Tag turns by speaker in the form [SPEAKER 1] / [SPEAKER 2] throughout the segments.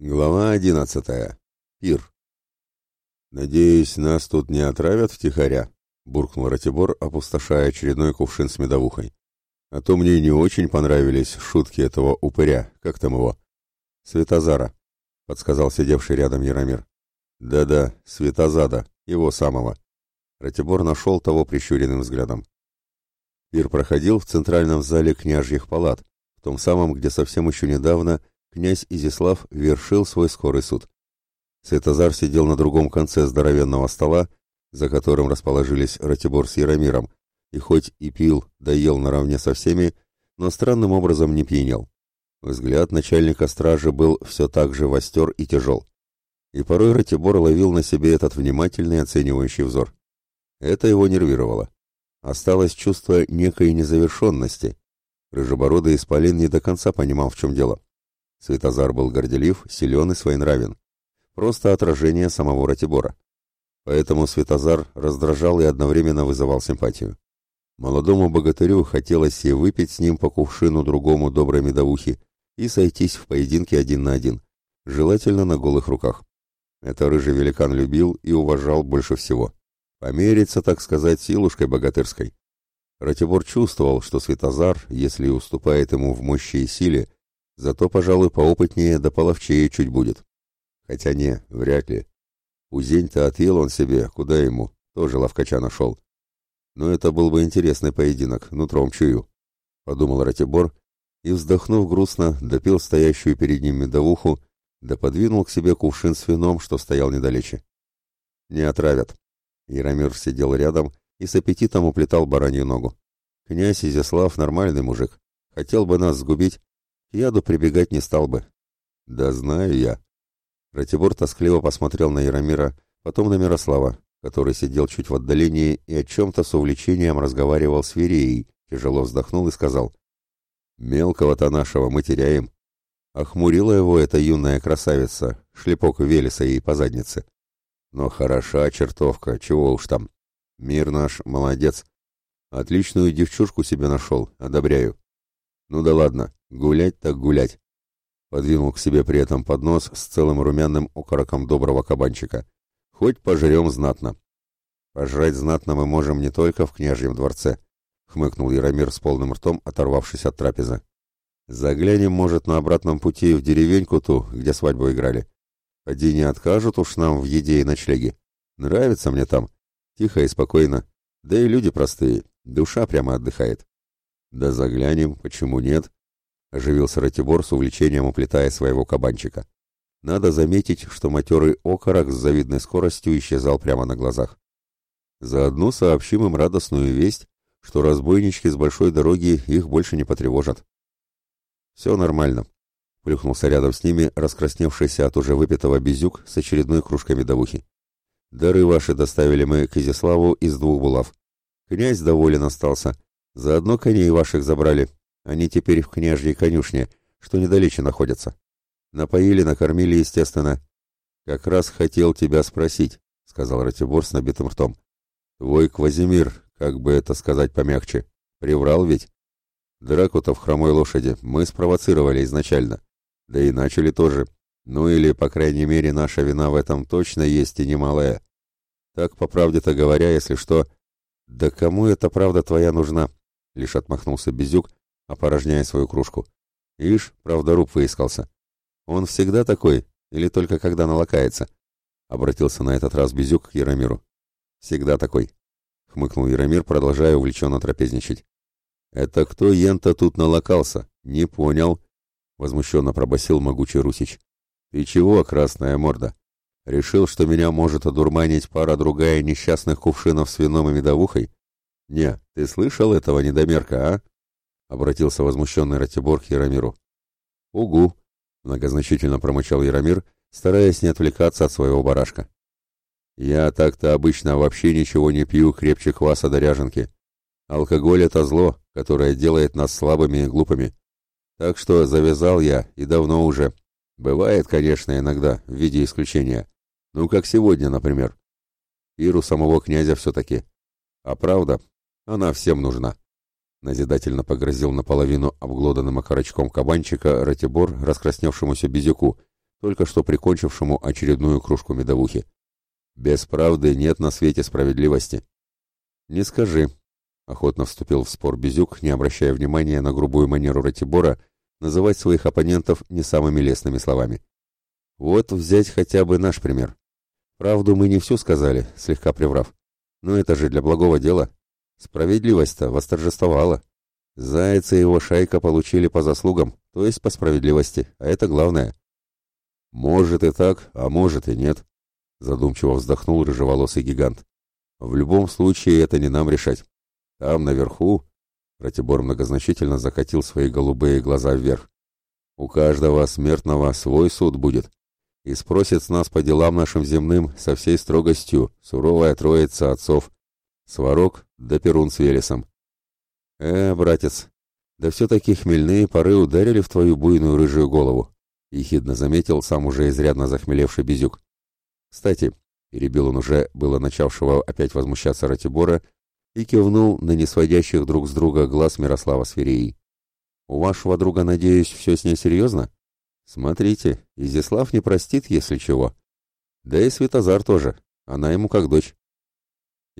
[SPEAKER 1] Глава одиннадцатая. Пир. «Надеюсь, нас тут не отравят втихаря?» — буркнул Ратибор, опустошая очередной кувшин с медовухой. «А то мне не очень понравились шутки этого упыря. Как там его?» «Светозара», — подсказал сидевший рядом Яромир. «Да-да, Светозада, его самого». Ратибор нашел того прищуренным взглядом. Пир проходил в центральном зале княжьих палат, в том самом, где совсем еще недавно князь Изислав вершил свой скорый суд. Святозар сидел на другом конце здоровенного стола, за которым расположились Ратибор с Яромиром, и хоть и пил, да ел наравне со всеми, но странным образом не пьянел. Взгляд начальника стражи был все так же востер и тяжел. И порой Ратибор ловил на себе этот внимательный оценивающий взор. Это его нервировало. Осталось чувство некой незавершенности. Рыжебородый Исполин не до конца понимал, в чем дело. Светозар был горделив, силен и своенравен. Просто отражение самого Ратибора. Поэтому Светозар раздражал и одновременно вызывал симпатию. Молодому богатырю хотелось и выпить с ним по кувшину другому доброй медовухи и сойтись в поединке один на один, желательно на голых руках. Это рыжий великан любил и уважал больше всего. Помериться, так сказать, силушкой богатырской. Ратибор чувствовал, что Светозар, если уступает ему в мощи и силе, Зато, пожалуй, поопытнее да половчее чуть будет. Хотя не, вряд ли. Узень-то отъел он себе, куда ему, тоже ловкача нашел. Но это был бы интересный поединок, нутром чую, — подумал Ратибор, и, вздохнув грустно, допил стоящую перед ним медовуху, да подвинул к себе кувшин с вином, что стоял недалече. «Не отравят». Яромир сидел рядом и с аппетитом уплетал баранью ногу. «Князь Изяслав нормальный мужик. Хотел бы нас сгубить, яду прибегать не стал бы. Да знаю я. Ратибор тоскливо посмотрел на Яромира, потом на Мирослава, который сидел чуть в отдалении и о чем-то с увлечением разговаривал с Вереей, тяжело вздохнул и сказал. «Мелкого-то нашего мы теряем». Охмурила его эта юная красавица, шлепок Велеса ей по заднице. Но хороша чертовка, чего уж там. Мир наш, молодец. Отличную девчушку себе нашел, одобряю. Ну да ладно, гулять так гулять. Подвинул к себе при этом поднос с целым румяным окороком доброго кабанчика. Хоть пожрем знатно. Пожрать знатно мы можем не только в княжьем дворце, хмыкнул Яромир с полным ртом, оторвавшись от трапезы. Заглянем, может, на обратном пути в деревеньку ту, где свадьбу играли. Поди не откажут уж нам в еде и ночлеге. Нравится мне там. Тихо и спокойно. Да и люди простые. Душа прямо отдыхает. «Да заглянем, почему нет?» — оживился Ратибор с увлечением, уплетая своего кабанчика. Надо заметить, что матерый окорок с завидной скоростью исчезал прямо на глазах. Заодно сообщим им радостную весть, что разбойнички с большой дороги их больше не потревожат. «Все нормально», — плюхнулся рядом с ними раскрасневшийся от уже выпитого безюк с очередной кружкой медовухи. «Дары ваши доставили мы к Изяславу из двух булав. Князь доволен остался» Заодно коней ваших забрали. Они теперь в княжьей конюшне, что недалече находятся. Напоили, накормили, естественно. Как раз хотел тебя спросить, сказал Ратибор с набитым ртом. Твой Квазимир, как бы это сказать помягче, приврал ведь? Дракута в хромой лошади мы спровоцировали изначально. Да и начали тоже. Ну или, по крайней мере, наша вина в этом точно есть и немалая. Так, по правде-то говоря, если что... Да кому эта правда твоя нужна? лишь отмахнулся Безюк, опорожняя свою кружку. Ишь, правдоруб выискался. Он всегда такой, или только когда налакается? Обратился на этот раз Безюк к Яромиру. Всегда такой. Хмыкнул Яромир, продолжая увлеченно трапезничать. Это кто ента тут налакался? Не понял. Возмущенно пробасил могучий Русич. Ты чего, красная морда? Решил, что меня может одурманить пара другая несчастных кувшинов с вином и медовухой? «Не, ты слышал этого недомерка, а?» — обратился возмущенный Ратибор к Яромиру. «Угу», — многозначительно промычал Яромир, стараясь не отвлекаться от своего барашка. «Я так-то обычно вообще ничего не пью крепче кваса доряженки. Алкоголь — это зло, которое делает нас слабыми и глупыми. Так что завязал я и давно уже. Бывает, конечно, иногда, в виде исключения. Ну, как сегодня, например. Иру самого князя все-таки. А правда, она всем нужна. Назидательно погрозил наполовину обглоданным окорочком кабанчика Ратибор раскрасневшемуся безяку, только что прикончившему очередную кружку медовухи. «Без правды нет на свете справедливости». «Не скажи», — охотно вступил в спор Безюк, не обращая внимания на грубую манеру Ратибора называть своих оппонентов не самыми лестными словами. «Вот взять хотя бы наш пример. Правду мы не всю сказали, слегка приврав. Но это же для благого дела. Справедливость-то восторжествовала. Заяц и его шайка получили по заслугам, то есть по справедливости, а это главное. Может и так, а может и нет, задумчиво вздохнул рыжеволосый гигант. В любом случае это не нам решать. Там наверху, Ратибор многозначительно закатил свои голубые глаза вверх. У каждого смертного свой суд будет. И спросит с нас по делам нашим земным со всей строгостью суровая троица отцов. Сварог, да Перун с Вересом. «Э, братец, да все-таки хмельные поры ударили в твою буйную рыжую голову», — ехидно заметил сам уже изрядно захмелевший Безюк. «Кстати», — перебил он уже, было начавшего опять возмущаться Ратибора, и кивнул на несводящих друг с друга глаз Мирослава с Ферией. «У вашего друга, надеюсь, все с ней серьезно? Смотрите, Изяслав не простит, если чего. Да и Святозар тоже, она ему как дочь».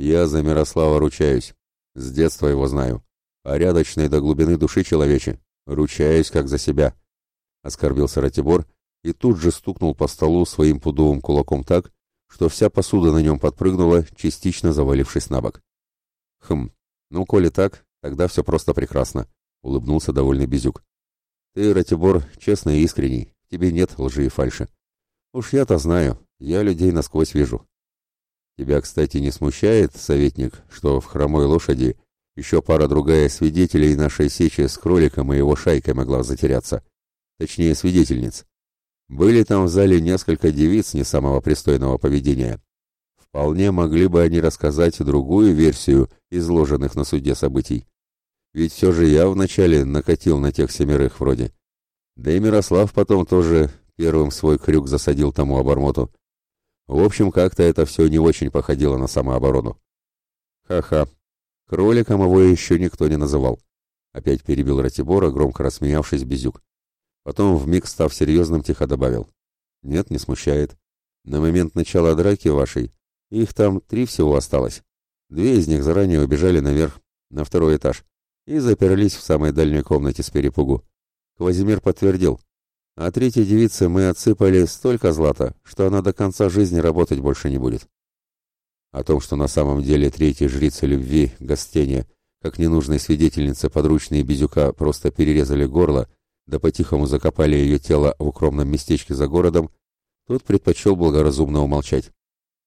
[SPEAKER 1] Я за Мирослава ручаюсь. С детства его знаю. Порядочный до глубины души человече. Ручаюсь, как за себя. Оскорбился Ратибор и тут же стукнул по столу своим пудовым кулаком так, что вся посуда на нем подпрыгнула, частично завалившись на бок. «Хм, ну, коли так, тогда все просто прекрасно», — улыбнулся довольный Безюк. «Ты, Ратибор, честный и искренний, тебе нет лжи и фальши. Уж я-то знаю, я людей насквозь вижу. Тебя, кстати, не смущает, советник, что в хромой лошади еще пара-другая свидетелей нашей сечи с кроликом и его шайкой могла затеряться? Точнее, свидетельниц. Были там в зале несколько девиц не самого пристойного поведения. Вполне могли бы они рассказать другую версию изложенных на суде событий. Ведь все же я вначале накатил на тех семерых вроде. Да и Мирослав потом тоже первым свой крюк засадил тому обормоту. В общем, как-то это все не очень походило на самооборону. Ха-ха. Кроликом его еще никто не называл. Опять перебил Ратибора, громко рассмеявшись Безюк. Потом, вмиг став серьезным, тихо добавил. Нет, не смущает. На момент начала драки вашей их там три всего осталось. Две из них заранее убежали наверх, на второй этаж, и заперлись в самой дальней комнате с перепугу. Квазимир подтвердил, а третьей девице мы отсыпали столько злата, что она до конца жизни работать больше не будет. О том, что на самом деле третья жрица любви, Гастения, как ненужная свидетельница, подручные Безюка просто перерезали горло, да по-тихому закопали ее тело в укромном местечке за городом, тот предпочел благоразумно умолчать.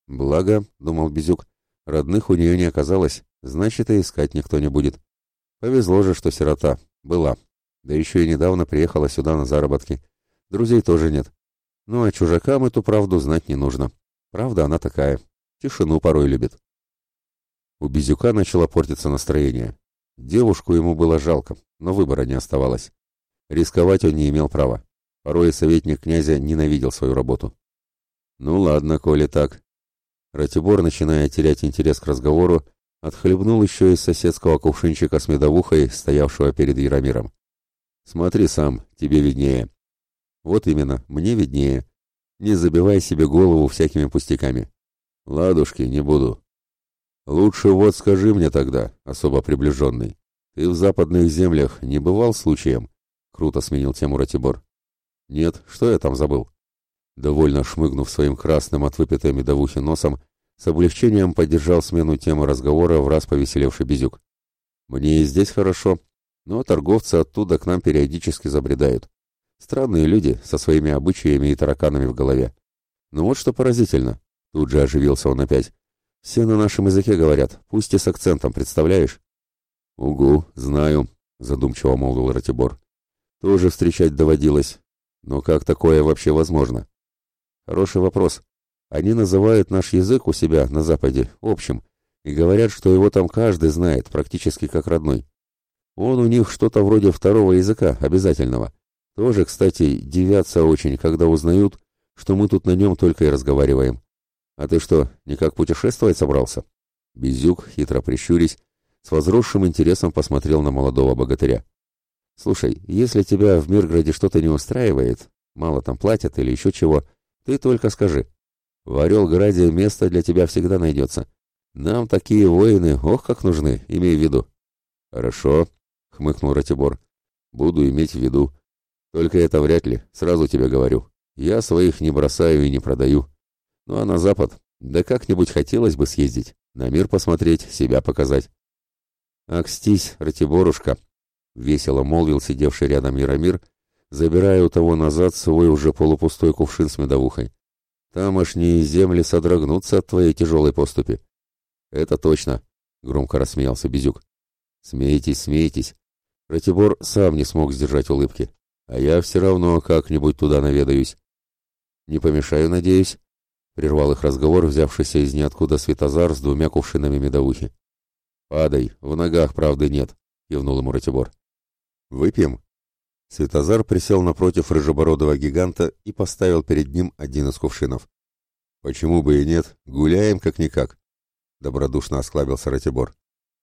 [SPEAKER 1] «Благо», — думал Безюк, — «родных у нее не оказалось, значит, и искать никто не будет. Повезло же, что сирота. Была. Да еще и недавно приехала сюда на заработки друзей тоже нет. Ну а чужакам эту правду знать не нужно. Правда она такая. Тишину порой любит. У Безюка начало портиться настроение. Девушку ему было жалко, но выбора не оставалось. Рисковать он не имел права. Порой советник князя ненавидел свою работу. «Ну ладно, коли так». Ратибор, начиная терять интерес к разговору, отхлебнул еще из соседского кувшинчика с медовухой, стоявшего перед Яромиром. «Смотри сам, тебе виднее. Вот именно, мне виднее. Не забивай себе голову всякими пустяками. Ладушки, не буду. Лучше вот скажи мне тогда, особо приближенный. Ты в западных землях не бывал случаем? Круто сменил тему Ратибор. Нет, что я там забыл? Довольно шмыгнув своим красным от выпитой медовухи носом, с облегчением поддержал смену темы разговора в раз повеселевший Безюк. Мне и здесь хорошо, но торговцы оттуда к нам периодически забредают. Странные люди со своими обычаями и тараканами в голове. Но вот что поразительно. Тут же оживился он опять. Все на нашем языке говорят, пусть и с акцентом, представляешь? Угу, знаю, задумчиво молвил Ратибор. Тоже встречать доводилось. Но как такое вообще возможно? Хороший вопрос. Они называют наш язык у себя на Западе общим и говорят, что его там каждый знает, практически как родной. Он у них что-то вроде второго языка, обязательного. Тоже, кстати, девятся очень, когда узнают, что мы тут на нем только и разговариваем. А ты что, никак путешествовать собрался? Безюк, хитро прищурясь, с возросшим интересом посмотрел на молодого богатыря. «Слушай, если тебя в Мирграде что-то не устраивает,
[SPEAKER 2] мало там платят или еще чего, ты только скажи. В Орелграде место для тебя всегда найдется. Нам такие воины, ох, как нужны, имей в виду».
[SPEAKER 1] «Хорошо», — хмыкнул Ратибор. «Буду иметь в виду. Только это вряд ли, сразу тебе говорю. Я своих не бросаю и не продаю. Ну а на запад, да как-нибудь хотелось бы съездить, на мир посмотреть, себя показать.
[SPEAKER 2] Акстись, Ратиборушка, весело молвил сидевший рядом Яромир, забирая у того назад свой уже полупустой кувшин с медовухой. Тамошние земли содрогнутся от твоей тяжелой поступи.
[SPEAKER 1] Это точно, громко рассмеялся Безюк.
[SPEAKER 2] Смейтесь, смейтесь. Ратибор сам не смог сдержать улыбки. А я все равно как-нибудь туда наведаюсь.
[SPEAKER 1] Не помешаю, надеюсь, — прервал их разговор, взявшийся из ниоткуда Светозар с двумя кувшинами медовухи.
[SPEAKER 2] «Падай, в ногах правды нет», — кивнул ему Ратибор.
[SPEAKER 1] «Выпьем?» Светозар присел напротив рыжебородого гиганта и поставил перед ним один из кувшинов. «Почему бы и нет? Гуляем как-никак», — добродушно осклабился Ратибор.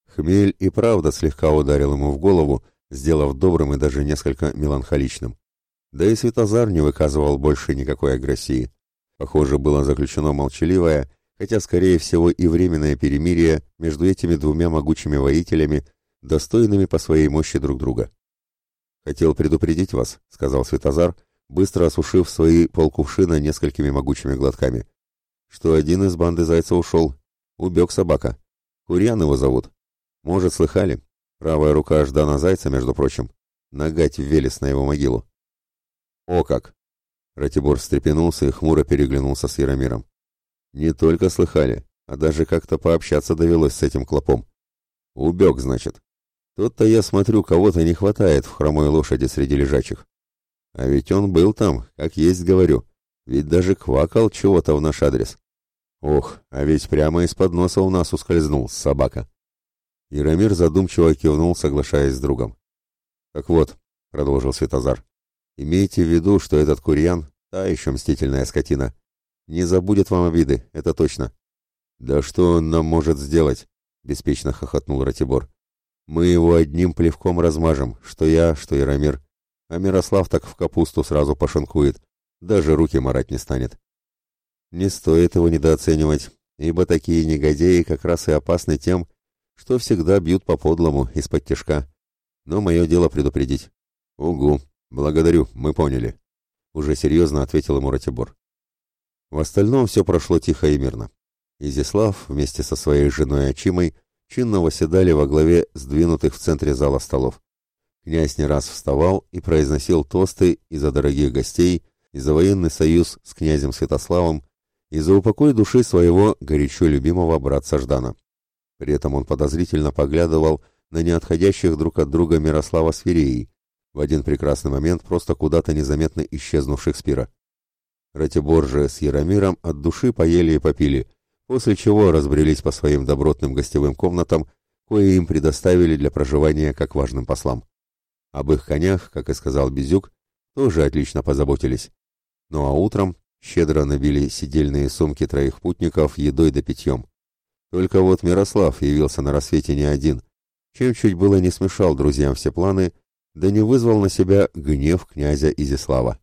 [SPEAKER 1] Хмель и правда слегка ударил ему в голову, — сделав добрым и даже несколько меланхоличным. Да и Святозар не выказывал больше никакой агрессии. Похоже, было заключено молчаливое, хотя, скорее всего, и временное перемирие между этими двумя могучими воителями, достойными по своей мощи друг друга. «Хотел предупредить вас», — сказал Святозар, быстро осушив свои полкувшина несколькими могучими глотками, что один из банды зайца ушел. Убег собака. Курьян его зовут. Может, слыхали? Правая рука Ждана Зайца, между прочим, нагать Велес на его могилу. «О как!» Ратибор встрепенулся и хмуро переглянулся с Яромиром. «Не только слыхали, а даже как-то пообщаться довелось с этим клопом. Убег, значит. Тут-то я смотрю, кого-то не хватает в хромой лошади среди лежачих. А ведь он был там, как есть говорю. Ведь даже квакал чего-то в наш адрес. Ох, а ведь прямо из-под носа у нас ускользнул собака». Яромир задумчиво кивнул, соглашаясь с другом. «Так вот», — продолжил Светозар, — «имейте в виду, что этот Курьян — та еще мстительная скотина. Не забудет вам обиды, это точно». «Да что он нам может сделать?» — беспечно хохотнул Ратибор. «Мы его одним плевком размажем, что я, что Яромир. А Мирослав так в капусту сразу пошинкует, даже руки марать не станет». «Не стоит его недооценивать, ибо такие негодяи как раз и опасны тем, что всегда бьют по подлому, из-под тяжка. Но мое дело предупредить. Угу, благодарю, мы поняли. Уже серьезно ответил ему Ратибор. В остальном все прошло тихо и мирно. Изяслав вместе со своей женой Ачимой чинно восседали во главе сдвинутых в центре зала столов. Князь не раз вставал и произносил тосты и за дорогих гостей, и за военный союз с князем Святославом, и за упокой души своего горячо любимого братца Ждана. При этом он подозрительно поглядывал на неотходящих друг от друга Мирослава с Фереей, в один прекрасный момент просто куда-то незаметно исчезнувших Спира. Ратибор же с Яромиром от души поели и попили, после чего разбрелись по своим добротным гостевым комнатам, кое им предоставили для проживания как важным послам. Об их конях, как и сказал Безюк, тоже отлично позаботились. Ну а утром щедро набили сидельные сумки троих путников едой да питьем. Только вот Мирослав явился на рассвете не один, чем чуть было не смешал друзьям все планы, да не вызвал на себя гнев князя Изяслава.